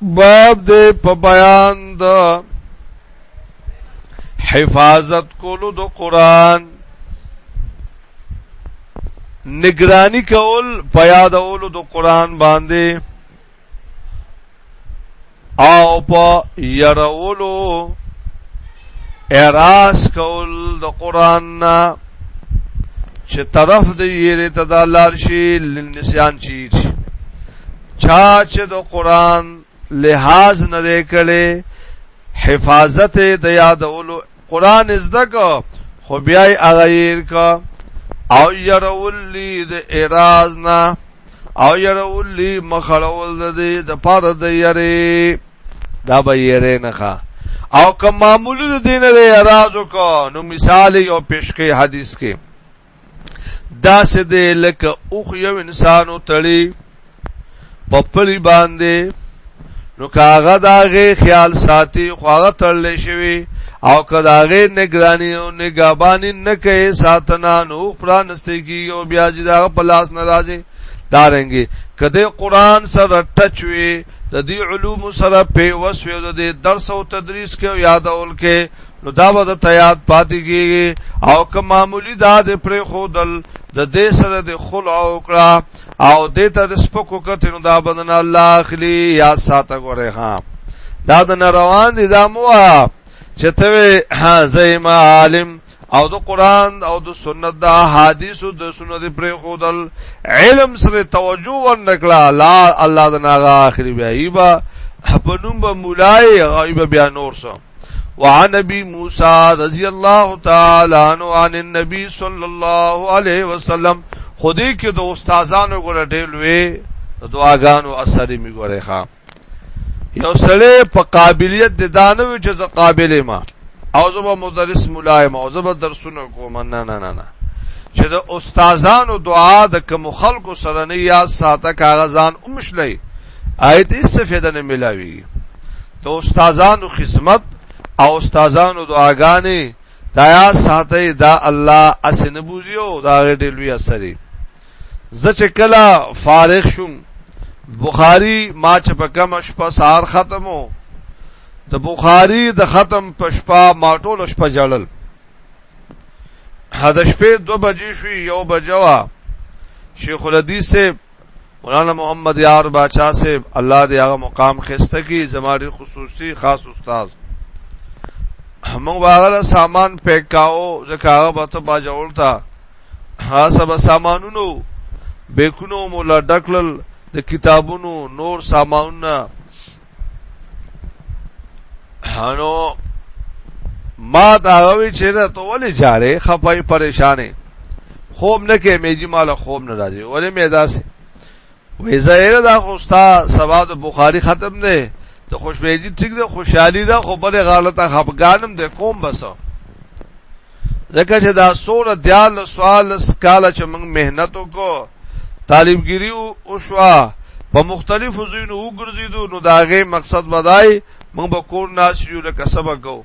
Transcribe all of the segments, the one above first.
باب دې په بیان د حفاظت کولو د قران نگرانی کول په یادولو د قران باندې او په يرولو اراس کول د قران نه چې طرف د یری ته د لار شي لنسیان چی چا چې د قران لحاظ نه کړي حفاظت د یادولو قران زده کو خو بیا یې اغیر کا او يرول لی د اعراض نه او يرول لی مخړول د دې د پاره د یری دا به یری نه ښه او کوم معمول د دین د اعراض کو نو مثال یو پیش کې حدیث کې دا سه دې لکه اوخ یو انسان تړي په پړی باندې نو کاغه داغه خیال ساتي خو هغه تړلې شوی او کداغه نگرانی او نگابانی نکه ساتنا نو پرانستی کی او بیا چې دا په لاس ناراضي دارنګي کده قران سره ټچ وي د دې علوم سره په وسوي د درس او تدریس کې یادول کې نو دا به د تیاد پاتې کیږي او که معمولی دا د پرې خودل د دې سره د خلع او کړه او د ته د سپکو کته نو دا بدن الله اخلي یا ساته غره ها دا د روان دي دا مو چې ته ها زیم عالم او د قران او د سنت د احادیثو د سنت پر خودل علم سره توجه ورنکړه لا الله د ناغه اخري بیا ایبا په نوم به مولای غیب بیا نور سم وعن ابي موسى رضي الله تعالى عنه عن النبي صلى الله عليه وسلم خودي کې د استادانو ګره ډېل وي د دعاګانو اثر می ګره ښا یو سړی په قابلیت د دانو چې ز قابل ما او زبر مدرس ملایم او زبر درسونه کوم نه نه نه نه چې د استادانو دعا د کوم خلکو سره نه یا ساته کاغذان اومشلې آیت استفاده نه ملاوي د استادانو خدمت او استادانو دعاګانې دا یا ساتي دا الله اسنه بوزیو دا غټي لوی اثرې زه چې کله فارغ شوم بخاری ما چې په کم شپه سار ختمو د بخاری د ختم په شپه ما ټول شپه جړل حد شپې 2 بجې شوې یو بجوا شیخ الحدیث مولانا محمد یار باچا صاحب الله دې هغه مقام خسته کی زماري خصوصي خاص استاد موږ واغله سامان پیک کاو ځکه هغه به ته باجول تا هغه به سامانونو بیکونو مولا ډکل د کتابونو نور سامانونه هانو ما دا غوي چې دا ته ولې جاړې خپای پریشانې خوب نه کې مې جی مال خوب نه راځي ولې مې داسې وې زهره دا خوستا سبا د بخاری ختم نه ته خوشبېجی ټیک ده خوشحالي ده خو بلې غالطه خپګانم ده کوم بسو ځکه چې دا سوره دیال سوال سکاله چې موږ مهنت وکړو طالبګری او شوا په مختلفو ځینو وګرځیدو نو داغه مقصد بدای موږ به کور ناس یو لکه سبق کو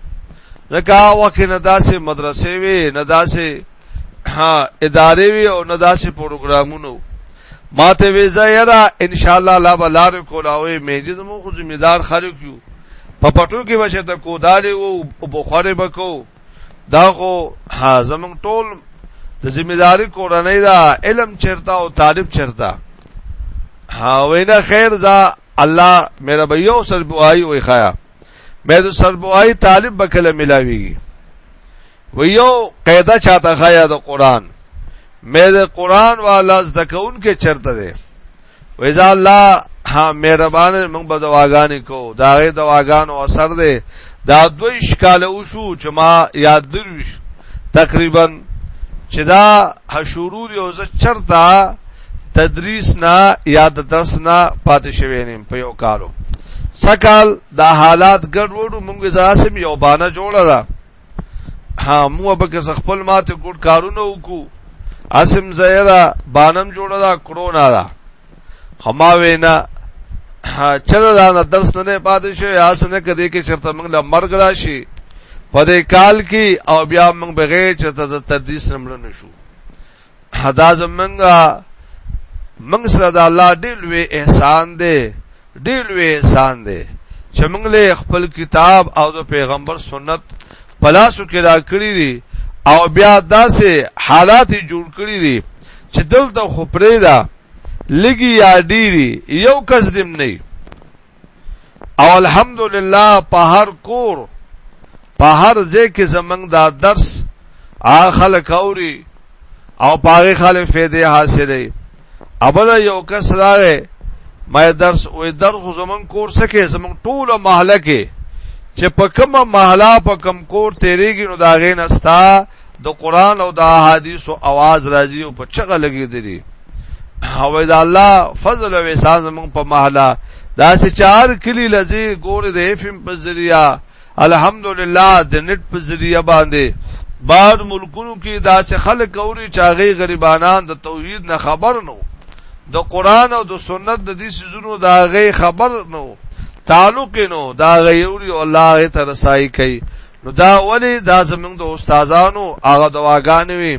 ځکه وخت نه داسې مدرسې وي نه داسې ادارې وي او نه داسې پروګرامونو ماته ویزا یرا ان شاء الله لا بلار کولاوي مېږي زمو خو ذمہ دار خلک یو په پټو کې بچته کودالې او بخاره بکو دا خو ها زمونږ ټول د ذمہ داری کورنۍ دا علم چرتا او طالب چرتا ها وینا خیر ځا الله مېره به یو سر بوای وي خایا مې د سر بوای طالب بکله ملاويږي و یو قاعده چاته خایا د قران مې د قران والا زدکون کې چرته ده ویزا الله ها مهربان موږ به دواګانې کو دا غي دواګانو اثر دی دا دوی شکاله وشو چې ما یاد دروش تقریبا چې دا حشورو دی او زه چرتا تدریس نه یاد درس نه پاتې شوی نیم په یو کالو سکال دا حالات ګډ وډو موږ ځاسم یو بانه جوړه ده ها مو به که خپل ماته ګډ کارونه وکړو اسم زیرا بانم جوړه دا کرونا دا خما وینا چر دا درس نه پاتې شو یا سن کدی کې چرته موږ له مرګ راشي په دې کال کې او بیا موږ بغیر چې ته د تدریس نمړ نشو حدا زمنګا موږ سره د الله ډېر لوی احسان دی ډېر لوی احسان دی چې موږ له خپل کتاب او د پیغمبر سنت پلاسو کې را کړی دي او بیا داسې حالات جوړ کړی دي چې دلته خو پرې ده لګي یا ډيري یو کس دیم نه او الحمدلله په هر کور په هر ځای کې زمنګ دا درس هغه خلک اوري او په هغه خلک فائدې حاصلې ابل یو کس راغی مې درس وې درس زمنګ کورس کې زمنګ ټوله محله کې چې په کومه محله په کم کور تیریږي نو دا غینستا د قران او د احادیث او आवाज راځي او په چغه لګیدلی او دا الله فضل او احسان زمون په محله دا سه چار کلی لذي ګور د افم په ذریعہ الحمدلله د نت په ذریعہ باندې بار ملکونو کې دا سه خلک اوري چاغي غریبانان د توحید نه خبر نو د قران او د سنت د دې سيزونو دا غي خبر نو تعلق نو دا غي اوري الله ته رسای کوي نو دا ولی دا زمنګ د استادانو هغه دواګان وی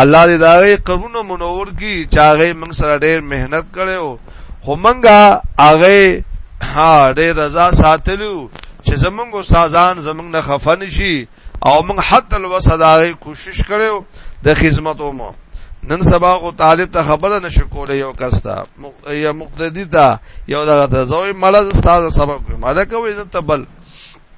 الله دې دا غي قرون منور کی چاغې موږ سره ډېر مهنت کړو خو منګه هغه ها ډېر رضا ساتلو چې زمنګ استادان زمنګ نه خفن شي او موږ حتی الوسداغه کوشش کړو د خدمتو مو نن سبا غو طالب ته خبره نشو کولای یو کستا یا مقتدی ته یو دغه ته زوی مړه استاد سبق مړه کوي عزت بل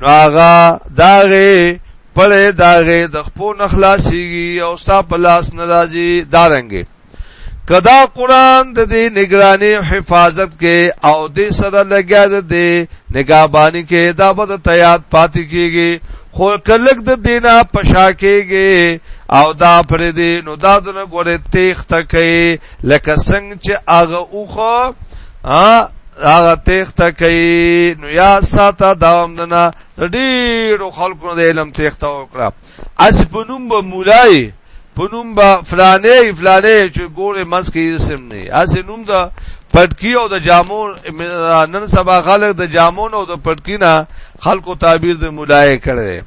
نو هغه داغه پړې داغه د خپو نخلاصيږي او ستا په لاس ناراضي دارنګي کدا قران د دې نگرانی حفاظت کې او دې سره لګیا د دې نگاهبانی کې دا به تیاد پاتې کیږي خو کلک د دینا پشا کیږي او دا پر دې نو دا د غره تیخت کوي لکه څنګه چې هغه اوخه هغه تخته کوي نو یا ساته داوم دنا ډیرو خلکو د علم تخته وکړه اس په نوم به مولای په نوم به فلانه فلانه چې ګوره مس کې اسم نه اس نوم دا پټکی او د جامو نن سبا خلک د جامو او د پټکی نه خلکو تعبیر د مولای کړي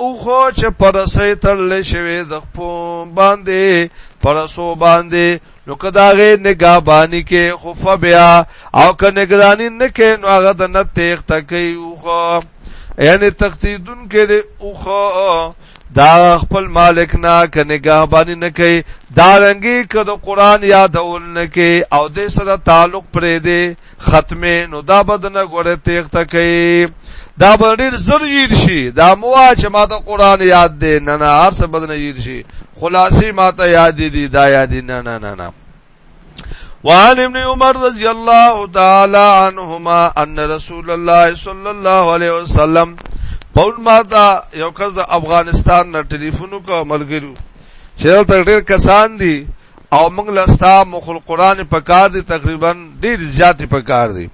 او خو چې پرسې تړلې شوی د خپو باندې پرسو باندې نو کداغه نگہبانی کې خف بیا او که نگرانی نه کې نو هغه د نه تیخ تکي او خو یعنی تقتیدون کې د او خو دا خپل مالک نه ک نگہبانی نه کوي دا رنګي ک د قران یادول نه کوي او د سره تعلق پرې دی ختمه نو دا بدنه ګوره تیخته کوي دا باندې زر ییر شي دا موا چې ما ته قران یاد دی نه نه هر څه بدنه ییر شي خلاصي ما ته یاد دي دا یاد نه نه نه نه وعن ابن عمر رضی الله تعالی عنهما ان رسول الله صلی الله علیه وسلم پول ما دا یو کس د افغانستان نه ټلیفون وکړ ملګرو چې دا ډېر کسان دي او موږ لستا مخ القران په کار دي تقریبا ډیر زیات په کار دي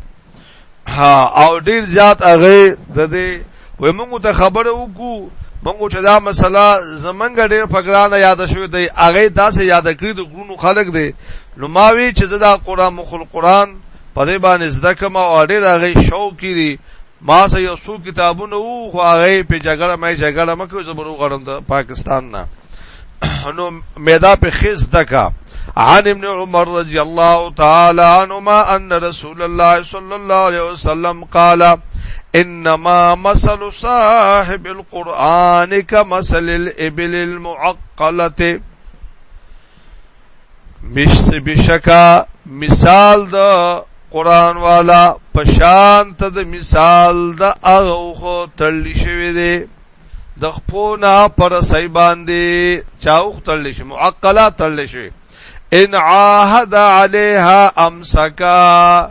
ها او ډیر زیات هغه د دې وای موږ ته خبره وکړو موږ چې دا مسله زمنګ ډیر په ګرانه یاد شوې دی هغه داسې یاد کړی د غرونو خلک دی نو ما وی چې دا قران مخ القران په دې باندې زده کوم او ډیر هغه شوق کړي ما سه یو څو کتابونه وو خو هغه په جګړه مې جګړه مکو زبر وغړم د پاکستان نه نو میدا په خز دکا عن ابن عمر رضی الله تعالی عنهما ان رسول الله صلی الله علیه وسلم قال انما مثل صاحب القران كمثل الابل المعقله مشت بشکا مثال د قران والا پشان ته د مثال د اغه خو تړلی شوی دی د خپونا پر سای باندې چاوخ تړلی شي معقله تړلی شي ان عاهد عليها امسکا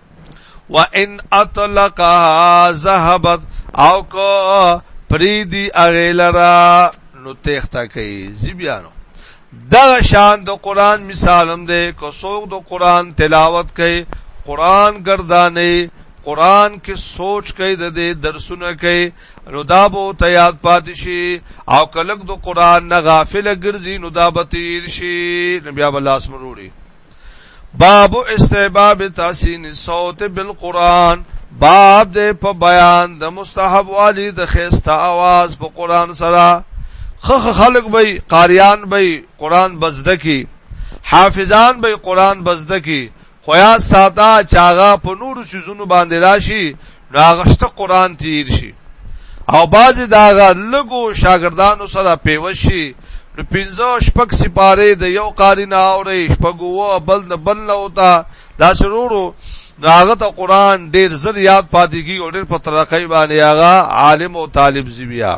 وان اطلقها ذهبت او کو پریدی اغیلرا نو تخته کوي زیبیانو دا شان د قران مثالم دی کو څوک د قران تلاوت کوي قران ګردانې قران کې سوچ کوي د دې درسونه کوي نو دا به ته یاد پاتې شي او کلک د قران نه غافل ګرځي نو دا به تیر شي نبي الله اسمروري باب استحباب تحسین صوت بالقران باب دې په بیان د مستحب والی د خيسته आवाज په قران سره خخ خلق به قاریان به قران بزده کی حافظان به قران بزده کی خویا ساته چاغه په نور شزونو باندې راشي ناغشت قران تیر شي او باز داغه لګو شاګردانو سره پیوشي نو پنځه شپږ سپاره د یو قاری نه اوري شپږو بل نه بل نه وتا دا سرورو داغه ته قران ډیر زر یاد پاتېږي او ډیر په ترقې باندې هغه عالم او طالب زیبیا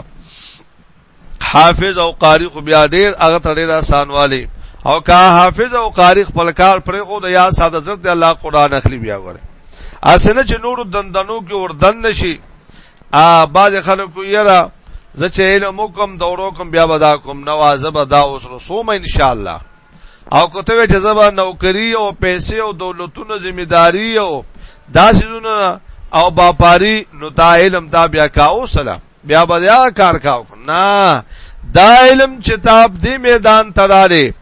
حافظ او قاری خو بیا ډیر هغه ته ډیر آسان والی او که حافظ او قاری خپل کار پر خو د یا ساده زړه ته الله قران اخلي بیا غره اسنه چې نور دندنو کې وردن نشي ا باز خلکو یرا زه چې علم کوم دورو کوم بیا بدا کوم نوازه بدا اوس رسوم ان شاء الله او کوته چې زبا نوکری او پیسې او دولتونو ذمہ داری او داسې او باپاری نو دا علم دا بیا کاو سلام بیا به دا کار کاو نه دا علم چې تاب دې میدان تراله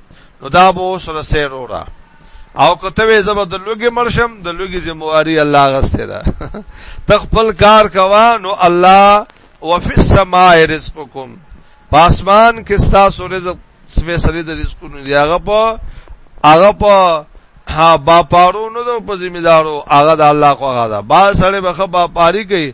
نو دا به سره سیر وره او کته وې زبر د لوګي مرشم د لوګي ذمہواری الله غسته ده تخپل کار کوا نو الله وفي السماء رزقكم پاسمان کې تاسو رزق سمې سره د رزقونو دی هغه په هغه په ها با پارو نو د په ذمہ دارو هغه د الله خو هغه ده با سره به خبر پاری کوي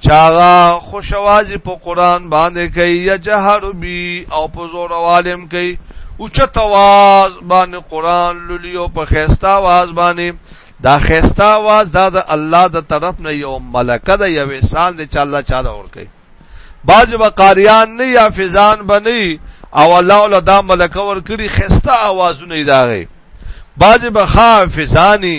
چاغا خوشوازی په قران باندې کوي یا جهر بی او په زور عالم کوي او چتواز باندې قران لولي او په خيستا واز باندې دا خيستا واز دا د الله د طرف نه یو ملکه ده یو انسان دی چې الله چاله ور کوي باج وقاریان نه یا فزان بني او الله ول دا ملکه ور کړی خيستا आवाजونه دی داغي باج بخا فزانی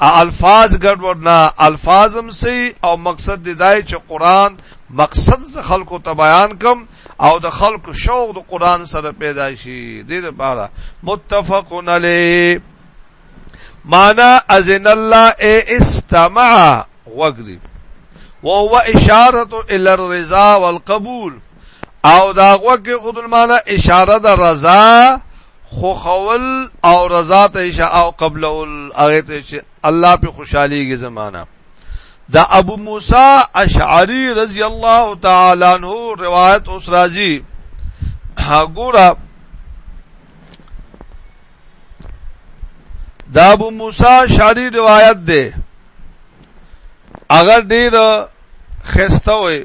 الفاظ ګډوډ نه الفاظم سي او مقصد دی دای چې قران مقصد ز خلکو ته بیان کم او د خلکو شوق د قران سره پیدا شي د دې لپاره متفقون علی معنا اذن الله استمع وغري وهو اشاره الى الرضا والقبول او دا غوږ خود المعنى اشاره د رضا خوخول او رضا ته شا او قبل ال هغه ته چې الله په خوشحاليږي زمانہ دا ابو موسی اشعری رضی الله تعالی عنہ روایت اوس راځي ګوره دا ابو موسی اشعری روایت ده اگر ډیر خسته وي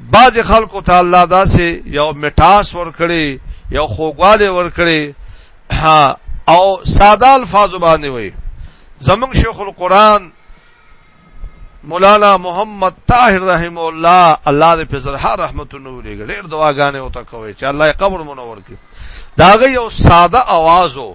بعض خلکو ته الله داسې یو مټاس ورکړي یو خوګواله ورکړي او ساده الفاظ باندې وي زمون شیخ القرآن مولانا محمد طاهر رحم الله الله دې په زرها رحمت نور لګل ډېر دعاګانې او تکوي چې الله یې قبر منور کړي داغه یو ساده आवाज وو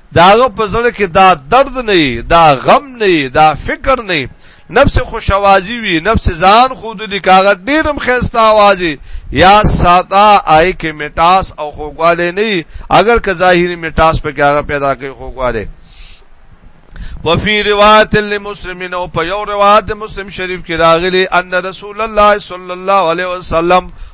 داغه په زړه کې دا درد نه دا غم نه دا فکر نه نفس خوشوازی وی نفس ځان خود لیکاغه ډیرم خسته اوازي یا ساتا آی کې میټاس او خوګواله نه اگر که ظاهری میټاس په کې هغه پیدا کوي خوګواله وفي روایت للمسلمین او په یو روایت مسلم شریف کې راغلی ان رسول الله صلی الله علیه وسلم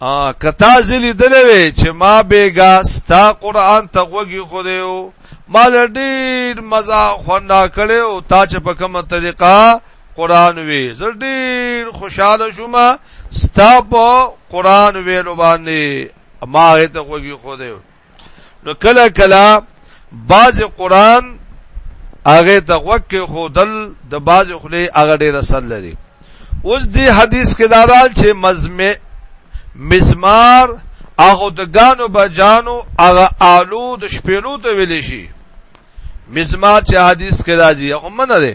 ا کتا زلی دلوي چې ما بیګا ستا قران ته غوږی خو دیو مال ډیر مزه خوندا کړي او تا چې په کومه طریقه قران وی زه ډیر خوشاله شوم ستا په قران ویلو باندې ما ته غوږی خو دیو نو کله کله باز قران هغه د غوکه خودل د باز خله هغه ډیر اثر لري اوس دی حدیث کې دا رال چې مزمه مزمار هغه د غانو بجانو هغه آلو د شپېلو ته ویل شي مزمار چې حدیث کې راځي هغه منره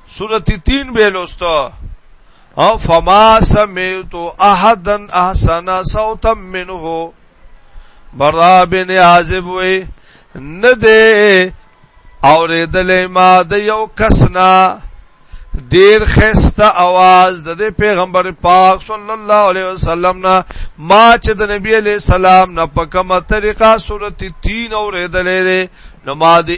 سورتی تین بیلوستا او فما سمیتو احدن احسن صوتا منه برا بن عازب وی نده اوریدل ما د یو کسنا ډیر خسته आवाज د دې پیغمبر پاک صلی الله علیه وسلم نه ما چې د نبی علیہ السلام نه په کومه طریقه سورته 3 اوریدلې نو ما دې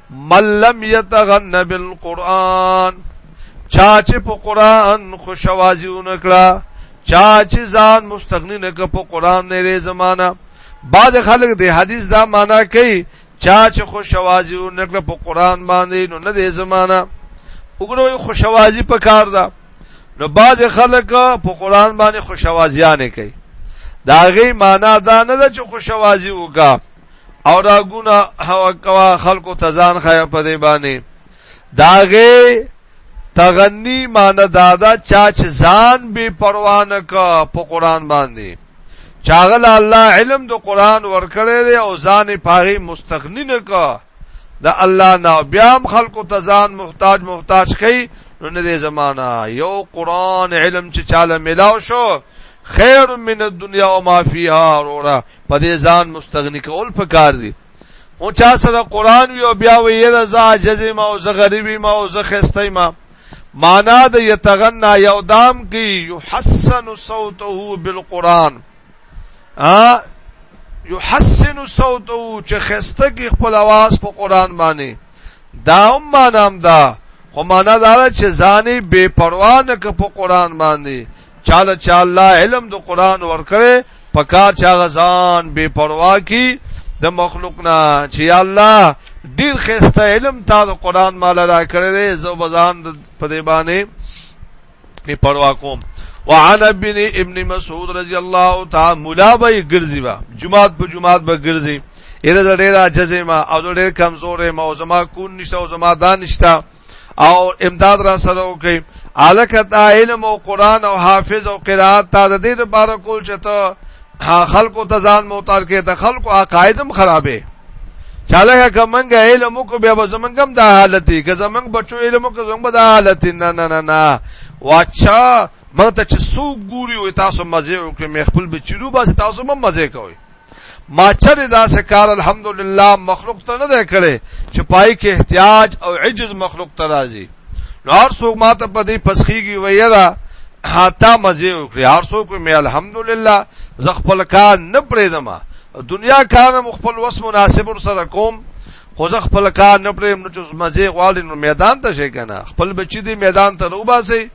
من لم يتغن بالقران چا چې په قران خوشوازي ونکړه چا چې ځان مستغنی نه ک په قران نه لري زمانہ بعض خلک د حدیث دا معنا کوي چا چې خوشوازي ونکړه په قران باندې نو نه لري زمانہ وګورئ خوشوازي په کار ده نو بعض خلک په قران باندې خوشوازيانه کوي دا غي معنا دا نه ده چې خوشوازي وکړه او دا ګنا هوا کوا خلکو تزان خیا په دې باندې داغه تغنی مان دادا چاچ ځان بے پروا نه کا په قران باندې چاغل الله علم د قران ورکړی دی او ځان پاغي مستغنی نه کا د الله نه بیا خلکو ته ځان محتاج محتاج کئ نو نه دې زمانہ یو قران علم چې چاله ملاو شو خیر من الدنیا و ما فیها اورا په دې ځان مستغنی کول پکار دي او چا سره قران وی او بیا وی رضا جزې ما او زه غریبی ما او زه خستای ما معنا د یتغنا یو دام کی یحسن صوته بالقران ا یحسن صوته چې خسته کی خپل आवाज په قران باندې دا هم مانام دا خو معنا دا چې ځانې بے پروا نه ک په قران باندې چاله چې الله علم د قران ورکړي پکار چا غزان بے پروا کی د مخلوق نه چې الله ډیر خسته علم تا د قران مال را کړی دی زو بزان په دې باندې بے پروا کوم وعن ابن ابن مسعود رضی الله تعالی مولا به ګرځي وا جمعات په جمعات به ګرځي اله ډیره جزمه او ډیره کمزورې موزما کون نشته او زما دان نشته او امداد را سره وکي الکه دا علم او قران او حافظ او قرات تا د دې لپاره کول چې ته خلکو ته ځان موتار کې ته خلکو عقایدم خرابې چاله کمنګ علم کو به زمنګم دا حالت دی که زمنګ بچو علم کو زمنګ دا حالت نه نه نه نه واچا مونږ ته چې څوک ګوري او تاسو مزه وکړي مې خپل بچو بس تاسو مم مزه کوي ما چرې دا سکار الحمدلله مخلوق ته نه دی کړی چې پای کې احتیاج او عجز مخلوق ته راځي نو هر څوک ما ته په دې پسخیږي ویرا حتا مزه وکړي هر څوک مې الحمدلله ز خپل کار نه پرېدم دنیا کار خپل وس مناسب سره کوم خو زه خپل کار نه پرېم نو چې مزه غواړي نو میدان ته شي کنه خپل بچی دې میدان ته روباسي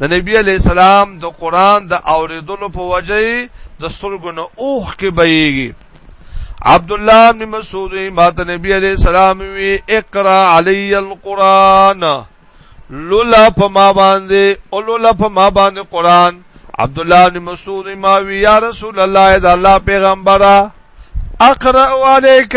د نبی علی السلام د قران د اوریدلو په وجه د سترګو نه اوخ کې بهيږي عبد الله بن مسعود ما ته نبی علی السلام وی اقرا علی القران لولا په ما باندې او لولا په ما باندې قران عبد الله بن مسعود ما وی یا رسول الله اذا الله پیغمبره اقرا علیک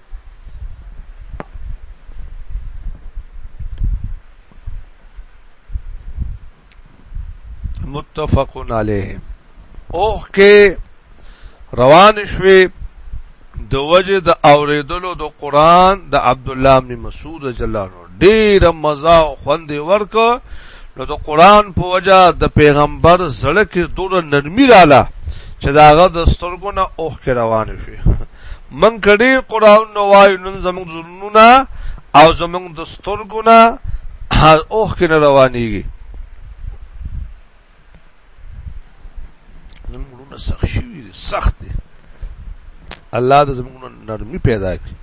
متفق علیه اوخ کې روان شوي د وجه د اوریدلو د قران د عبد الله بن مسعود جلاله ډیره مزه او خوند ورکو نو د قران په وجه د پیغمبر زړه کې دوره نرمي رااله چې داغه د سترګو نه اوخ کې روان شي من کډي قران نو وای نن زموږ زړونونه او زموږ د سترګو نه اوخ کې روانيږي زمونږونه سخت شوي دي سخت دي الله د زمونږ نرمي پیدا کړي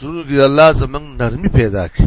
زمونږ کې الله زمونږ نرمي پیدا کړي